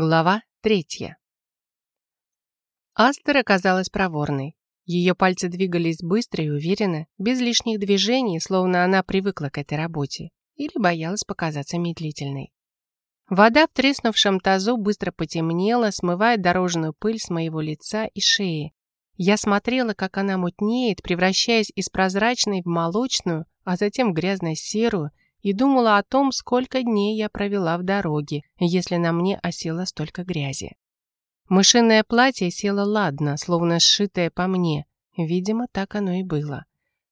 Глава третья. Астер оказалась проворной. Ее пальцы двигались быстро и уверенно, без лишних движений, словно она привыкла к этой работе или боялась показаться медлительной. Вода в треснувшем тазу быстро потемнела, смывая дорожную пыль с моего лица и шеи. Я смотрела, как она мутнеет, превращаясь из прозрачной в молочную, а затем в грязно-серую, и думала о том, сколько дней я провела в дороге, если на мне осело столько грязи. Мышиное платье село ладно, словно сшитое по мне. Видимо, так оно и было.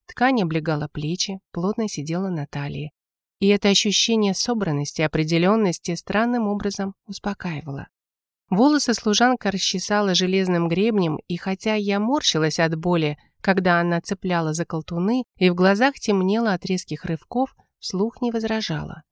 Ткань облегала плечи, плотно сидела на талии. И это ощущение собранности, определенности странным образом успокаивало. Волосы служанка расчесала железным гребнем, и хотя я морщилась от боли, когда она цепляла за колтуны, и в глазах темнело от резких рывков, вслух не возражала.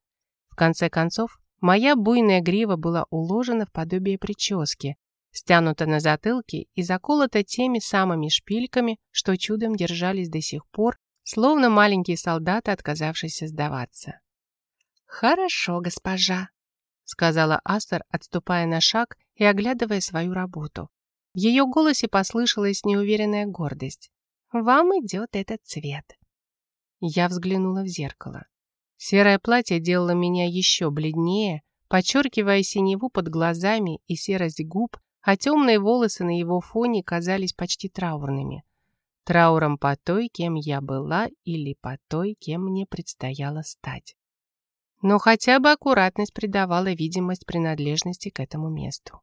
В конце концов, моя буйная грива была уложена в подобие прически, стянута на затылке и заколота теми самыми шпильками, что чудом держались до сих пор, словно маленькие солдаты, отказавшиеся сдаваться. «Хорошо, госпожа», — сказала Астер, отступая на шаг и оглядывая свою работу. В ее голосе послышалась неуверенная гордость. «Вам идет этот цвет». Я взглянула в зеркало. Серое платье делало меня еще бледнее, подчеркивая синеву под глазами и серость губ, а темные волосы на его фоне казались почти траурными. Трауром по той, кем я была, или по той, кем мне предстояло стать. Но хотя бы аккуратность придавала видимость принадлежности к этому месту.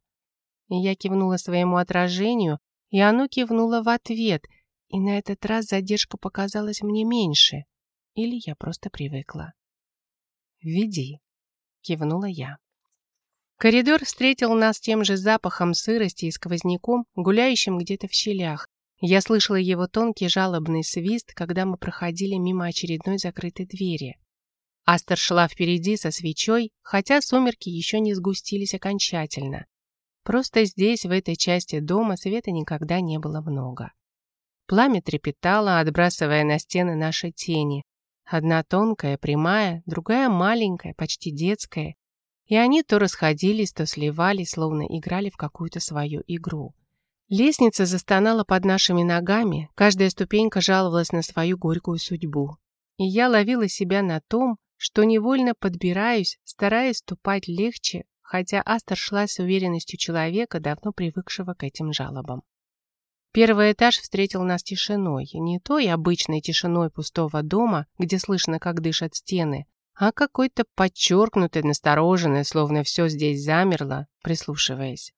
Я кивнула своему отражению, и оно кивнуло в ответ, и на этот раз задержка показалась мне меньше. Или я просто привыкла. «Веди», — кивнула я. Коридор встретил нас тем же запахом сырости и сквозняком, гуляющим где-то в щелях. Я слышала его тонкий жалобный свист, когда мы проходили мимо очередной закрытой двери. Астер шла впереди со свечой, хотя сумерки еще не сгустились окончательно. Просто здесь, в этой части дома, света никогда не было много. Пламя трепетало, отбрасывая на стены наши тени, Одна тонкая, прямая, другая маленькая, почти детская. И они то расходились, то сливались, словно играли в какую-то свою игру. Лестница застонала под нашими ногами, каждая ступенька жаловалась на свою горькую судьбу. И я ловила себя на том, что невольно подбираюсь, стараясь ступать легче, хотя Астер шла с уверенностью человека, давно привыкшего к этим жалобам. Первый этаж встретил нас тишиной, не той обычной тишиной пустого дома, где слышно, как дышат стены, а какой-то подчеркнутой, настороженной, словно все здесь замерло, прислушиваясь.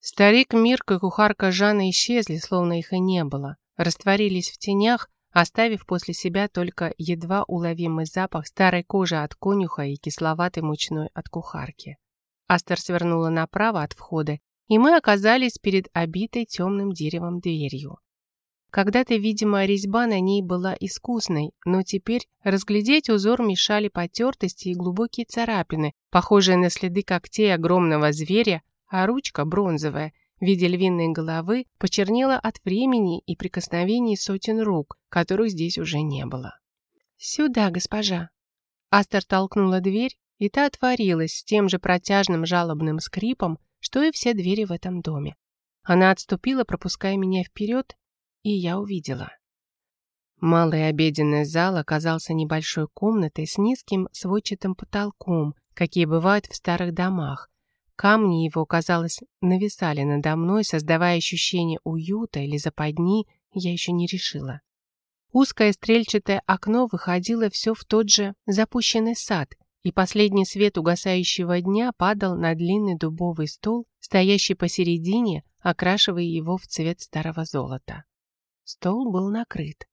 Старик Мирка и кухарка Жанна исчезли, словно их и не было, растворились в тенях, оставив после себя только едва уловимый запах старой кожи от конюха и кисловатой мучной от кухарки. Астер свернула направо от входа и мы оказались перед обитой темным деревом дверью. Когда-то, видимо, резьба на ней была искусной, но теперь разглядеть узор мешали потертости и глубокие царапины, похожие на следы когтей огромного зверя, а ручка бронзовая в виде львиной головы почернела от времени и прикосновений сотен рук, которых здесь уже не было. «Сюда, госпожа!» Астер толкнула дверь, и та отворилась с тем же протяжным жалобным скрипом, что и все двери в этом доме. Она отступила, пропуская меня вперед, и я увидела. Малый обеденный зал оказался небольшой комнатой с низким сводчатым потолком, какие бывают в старых домах. Камни его, казалось, нависали надо мной, создавая ощущение уюта или западни, я еще не решила. Узкое стрельчатое окно выходило все в тот же запущенный сад, и последний свет угасающего дня падал на длинный дубовый стол, стоящий посередине, окрашивая его в цвет старого золота. Стол был накрыт.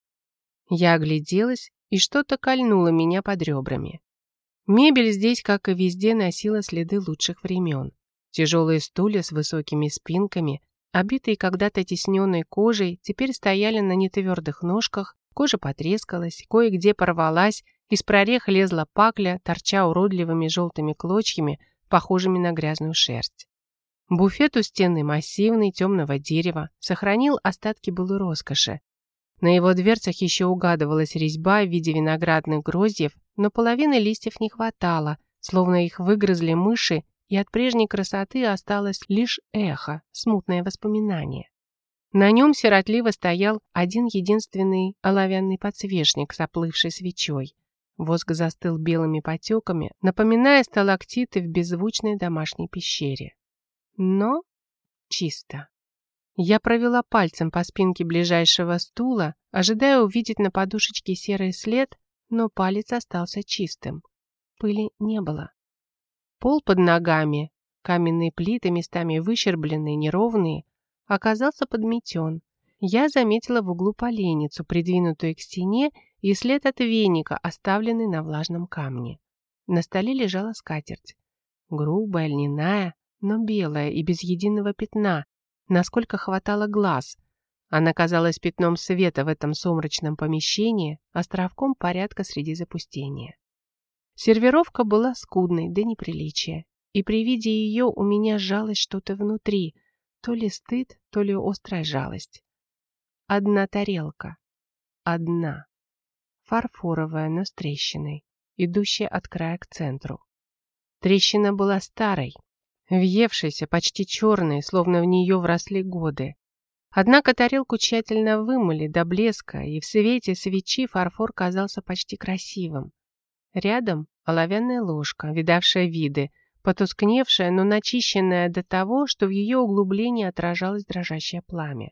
Я огляделась, и что-то кольнуло меня под ребрами. Мебель здесь, как и везде, носила следы лучших времен. Тяжелые стулья с высокими спинками, обитые когда-то тесненной кожей, теперь стояли на нетвердых ножках, кожа потрескалась, кое-где порвалась, из прорех лезла пакля, торча уродливыми желтыми клочьями, похожими на грязную шерсть. Буфет у стены массивный, темного дерева, сохранил остатки былой роскоши. На его дверцах еще угадывалась резьба в виде виноградных гроздьев, но половины листьев не хватало, словно их выгрызли мыши и от прежней красоты осталось лишь эхо, смутное воспоминание. На нем сиротливо стоял один единственный оловянный подсвечник с оплывшей свечой. Воск застыл белыми потеками, напоминая сталактиты в беззвучной домашней пещере. Но чисто. Я провела пальцем по спинке ближайшего стула, ожидая увидеть на подушечке серый след, но палец остался чистым. Пыли не было. Пол под ногами, каменные плиты местами выщербленные, неровные, оказался подметен. Я заметила в углу поленницу, придвинутую к стене, и след от веника, оставленный на влажном камне. На столе лежала скатерть. Грубая, льняная, но белая и без единого пятна, насколько хватало глаз. Она казалась пятном света в этом сумрачном помещении, островком порядка среди запустения. Сервировка была скудной до неприличия, и при виде ее у меня сжалось что-то внутри, то ли стыд, то ли острая жалость. Одна тарелка. Одна. Фарфоровая, но с трещиной, идущая от края к центру. Трещина была старой, въевшейся, почти черной, словно в нее вросли годы. Однако тарелку тщательно вымыли до блеска, и в свете свечи фарфор казался почти красивым. Рядом оловянная ложка, видавшая виды, потускневшая, но начищенная до того, что в ее углублении отражалось дрожащее пламя.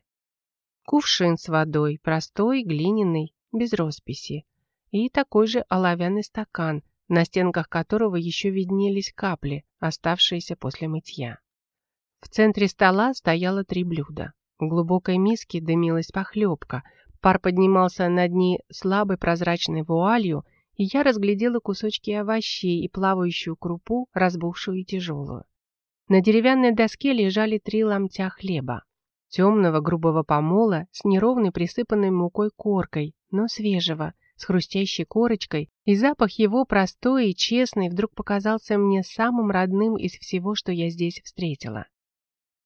Кувшин с водой, простой, глиняный, без росписи. И такой же оловянный стакан, на стенках которого еще виднелись капли, оставшиеся после мытья. В центре стола стояло три блюда. В глубокой миске дымилась похлебка, пар поднимался над ней слабой прозрачной вуалью, и я разглядела кусочки овощей и плавающую крупу, разбухшую и тяжелую. На деревянной доске лежали три ломтя хлеба. Темного грубого помола с неровной присыпанной мукой коркой, но свежего, с хрустящей корочкой, и запах его простой и честный вдруг показался мне самым родным из всего, что я здесь встретила.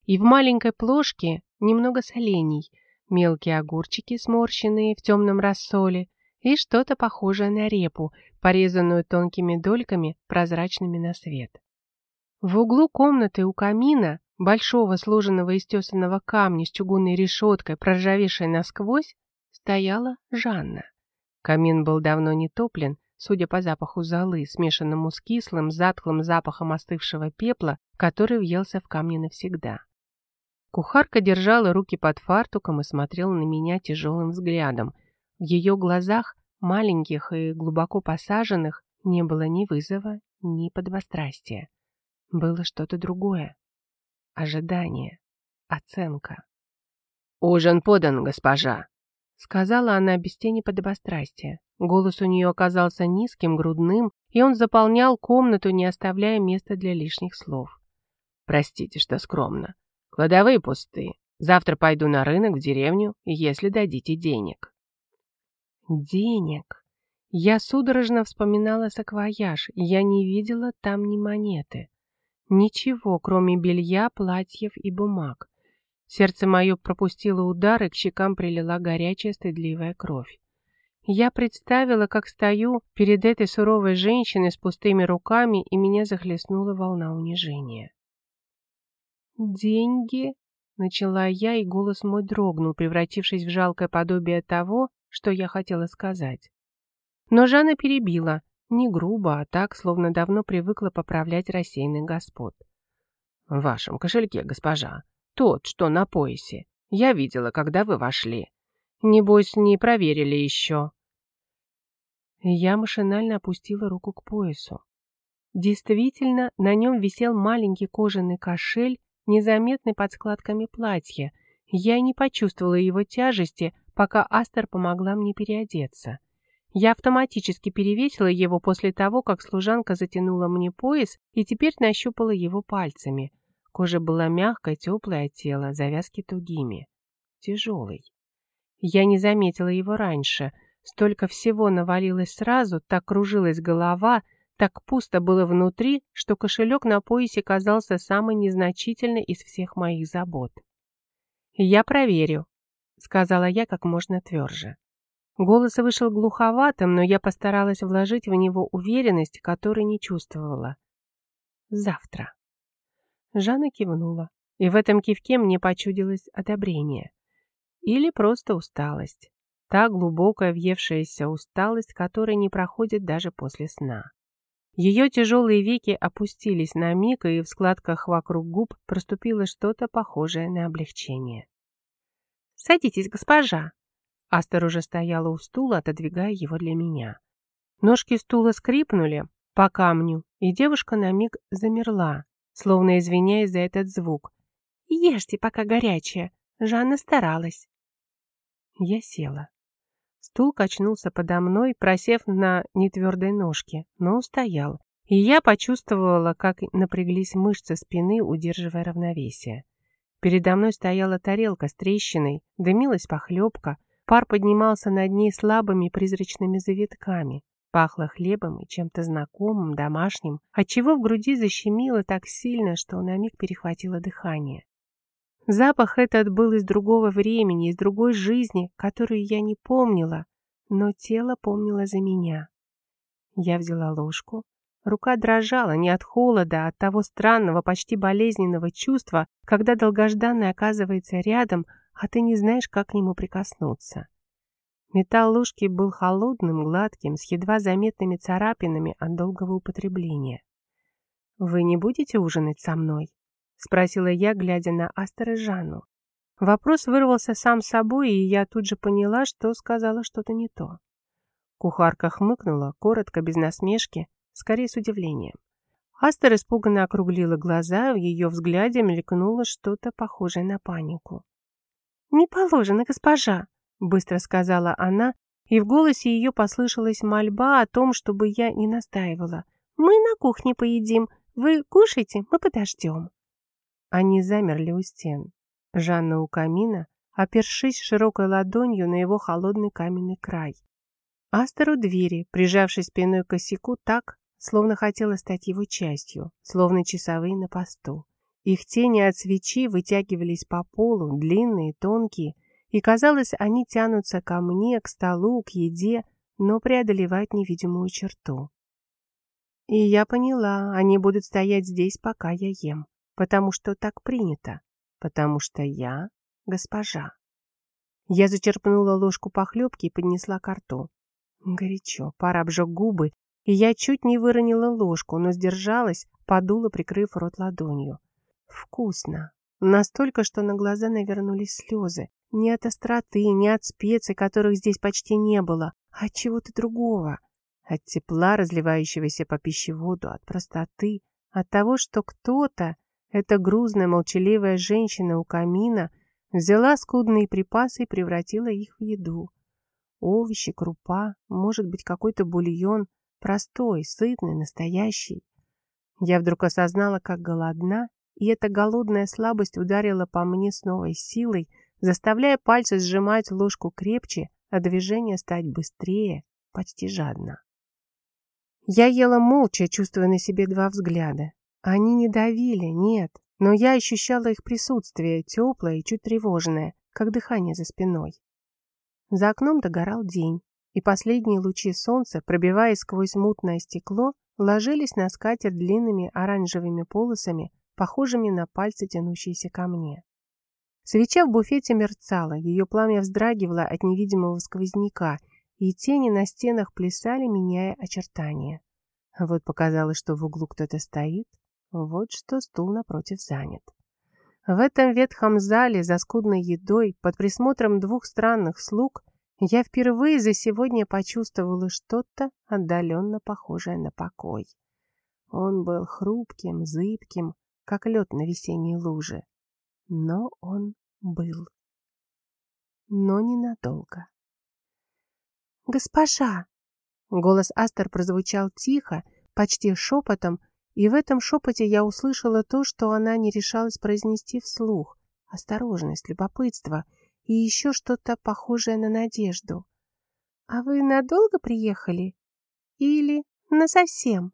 И в маленькой плошке немного солений, мелкие огурчики, сморщенные в темном рассоле, и что-то похожее на репу, порезанную тонкими дольками, прозрачными на свет. В углу комнаты у камина, большого сложенного из тесаного камня с чугунной решеткой, проржавевшей насквозь, стояла Жанна. Камин был давно не топлен, судя по запаху золы, смешанному с кислым, затхлым запахом остывшего пепла, который въелся в камни навсегда. Кухарка держала руки под фартуком и смотрела на меня тяжелым взглядом. В ее глазах, маленьких и глубоко посаженных, не было ни вызова, ни подвострастия. Было что-то другое. Ожидание. Оценка. «Ужин подан, госпожа!» Сказала она без тени подобострастия. Голос у нее оказался низким, грудным, и он заполнял комнату, не оставляя места для лишних слов. «Простите, что скромно. Кладовые пусты. Завтра пойду на рынок в деревню, если дадите денег». «Денег?» Я судорожно вспоминала саквояж, я не видела там ни монеты. Ничего, кроме белья, платьев и бумаг. Сердце мое пропустило удар, и к щекам прилила горячая стыдливая кровь. Я представила, как стою перед этой суровой женщиной с пустыми руками, и меня захлестнула волна унижения. «Деньги?» — начала я, и голос мой дрогнул, превратившись в жалкое подобие того, что я хотела сказать. Но Жанна перебила, не грубо, а так, словно давно привыкла поправлять рассеянных господ. «В вашем кошельке, госпожа», тот, что на поясе. Я видела, когда вы вошли. Небось, не проверили еще. Я машинально опустила руку к поясу. Действительно, на нем висел маленький кожаный кошель, незаметный под складками платья. Я не почувствовала его тяжести, пока Астер помогла мне переодеться. Я автоматически перевесила его после того, как служанка затянула мне пояс и теперь нащупала его пальцами. Кожа была мягкой, теплой от тела, завязки тугими. Тяжелый. Я не заметила его раньше. Столько всего навалилось сразу, так кружилась голова, так пусто было внутри, что кошелек на поясе казался самой незначительной из всех моих забот. «Я проверю», — сказала я как можно тверже. Голос вышел глуховатым, но я постаралась вложить в него уверенность, которой не чувствовала. «Завтра». Жанна кивнула, и в этом кивке мне почудилось одобрение. Или просто усталость. Та глубокая въевшаяся усталость, которая не проходит даже после сна. Ее тяжелые веки опустились на миг, и в складках вокруг губ проступило что-то похожее на облегчение. «Садитесь, госпожа!» Астер уже стояла у стула, отодвигая его для меня. Ножки стула скрипнули по камню, и девушка на миг замерла, словно извиняясь за этот звук. «Ешьте, пока горячее!» Жанна старалась. Я села. Стул качнулся подо мной, просев на нетвердой ножке, но устоял, и я почувствовала, как напряглись мышцы спины, удерживая равновесие. Передо мной стояла тарелка с трещиной, дымилась похлебка, пар поднимался над ней слабыми призрачными завитками, пахло хлебом и чем-то знакомым, домашним, отчего в груди защемило так сильно, что на миг перехватило дыхание. Запах этот был из другого времени, из другой жизни, которую я не помнила, но тело помнило за меня. Я взяла ложку. Рука дрожала не от холода, а от того странного, почти болезненного чувства, когда долгожданный оказывается рядом, а ты не знаешь, как к нему прикоснуться. Металл ложки был холодным, гладким, с едва заметными царапинами от долгого употребления. «Вы не будете ужинать со мной?» — спросила я, глядя на Астер и Жанну. Вопрос вырвался сам собой, и я тут же поняла, что сказала что-то не то. Кухарка хмыкнула, коротко, без насмешки, скорее с удивлением. Астер испуганно округлила глаза, в ее взгляде мелькнуло что-то похожее на панику. «Не положено, госпожа!» — быстро сказала она, и в голосе ее послышалась мольба о том, чтобы я не настаивала. «Мы на кухне поедим. Вы кушайте, мы подождем». Они замерли у стен. Жанна у камина, опершись широкой ладонью на его холодный каменный край. Астер у двери, прижавшись спиной к косяку так, словно хотела стать его частью, словно часовые на посту. Их тени от свечи вытягивались по полу, длинные, тонкие, и, казалось, они тянутся ко мне, к столу, к еде, но преодолевают невидимую черту. И я поняла, они будут стоять здесь, пока я ем потому что так принято, потому что я госпожа. Я зачерпнула ложку похлебки и поднесла ко рту. Горячо, пар обжег губы, и я чуть не выронила ложку, но сдержалась, подула, прикрыв рот ладонью. Вкусно. Настолько, что на глаза навернулись слезы. Не от остроты, не от специй, которых здесь почти не было, а от чего-то другого. От тепла, разливающегося по пищеводу, от простоты, от того, что кто-то эта грузная, молчаливая женщина у камина взяла скудные припасы и превратила их в еду. Овощи, крупа, может быть, какой-то бульон, простой, сытный, настоящий. Я вдруг осознала, как голодна, и эта голодная слабость ударила по мне с новой силой, заставляя пальцы сжимать ложку крепче, а движение стать быстрее, почти жадно. Я ела молча, чувствуя на себе два взгляда. Они не давили, нет, но я ощущала их присутствие, теплое и чуть тревожное, как дыхание за спиной. За окном догорал день, и последние лучи солнца, пробиваясь сквозь мутное стекло, ложились на скатерть длинными оранжевыми полосами, похожими на пальцы, тянущиеся ко мне. Свеча в буфете мерцала, ее пламя вздрагивало от невидимого сквозняка, и тени на стенах плясали, меняя очертания. Вот показалось, что в углу кто-то стоит, вот что стул напротив занят. В этом ветхом зале за скудной едой, под присмотром двух странных слуг, я впервые за сегодня почувствовала что-то отдаленно похожее на покой. Он был хрупким, зыбким, как лед на весенней луже. Но он был. Но ненадолго. «Госпожа!» Голос Астер прозвучал тихо, почти шепотом, и в этом шепоте я услышала то, что она не решалась произнести вслух. Осторожность, любопытство и еще что-то похожее на надежду. «А вы надолго приехали? Или насовсем?»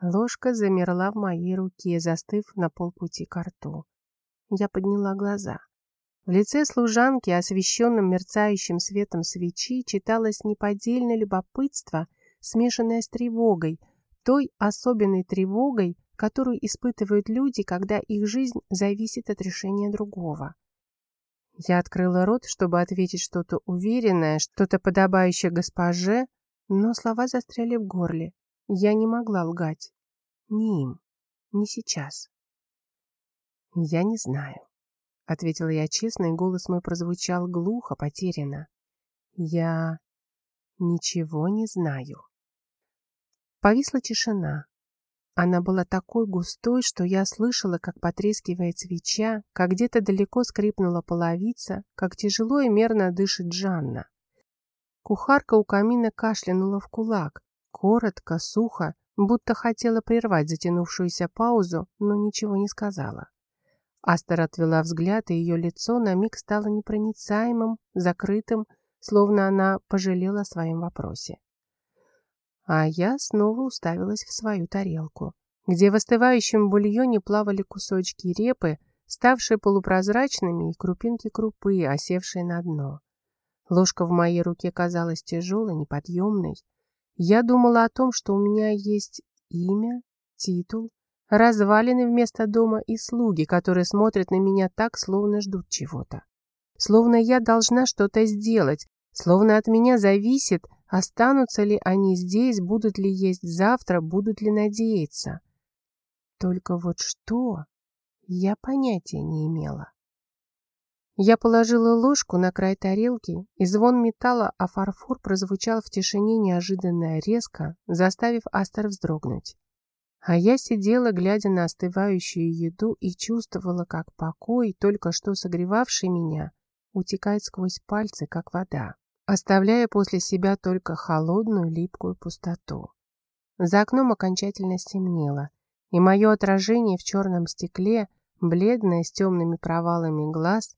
Ложка замерла в моей руке, застыв на полпути к рту. Я подняла глаза. В лице служанки, освещенном мерцающим светом свечи, читалось неподдельное любопытство, смешанное с тревогой, той особенной тревогой, которую испытывают люди, когда их жизнь зависит от решения другого. Я открыла рот, чтобы ответить что-то уверенное, что-то подобающее госпоже, но слова застряли в горле. Я не могла лгать. Ни им, ни сейчас. «Я не знаю», — ответила я честно, и голос мой прозвучал глухо, потерянно. «Я ничего не знаю». Повисла тишина. Она была такой густой, что я слышала, как потрескивает свеча, как где-то далеко скрипнула половица, как тяжело и мерно дышит Джанна. Кухарка у камина кашлянула в кулак, коротко, сухо, будто хотела прервать затянувшуюся паузу, но ничего не сказала. Астер отвела взгляд, и ее лицо на миг стало непроницаемым, закрытым, словно она пожалела о своем вопросе. А я снова уставилась в свою тарелку, где в остывающем бульоне плавали кусочки репы, ставшие полупрозрачными, и крупинки крупы, осевшие на дно. Ложка в моей руке казалась тяжелой, неподъемной. Я думала о том, что у меня есть имя, титул, развалины вместо дома и слуги, которые смотрят на меня так, словно ждут чего-то. Словно я должна что-то сделать, словно от меня зависит, Останутся ли они здесь, будут ли есть завтра, будут ли надеяться? Только вот что, я понятия не имела. Я положила ложку на край тарелки, и звон металла о фарфор прозвучал в тишине неожиданно резко, заставив Астер вздрогнуть. А я сидела, глядя на остывающую еду, и чувствовала, как покой, только что согревавший меня, утекает сквозь пальцы, как вода оставляя после себя только холодную липкую пустоту. За окном окончательно стемнело, и мое отражение в черном стекле, бледное с темными провалами глаз,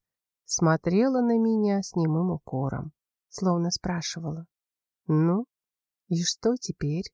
смотрело на меня с немым укором, словно спрашивала, «Ну, и что теперь?»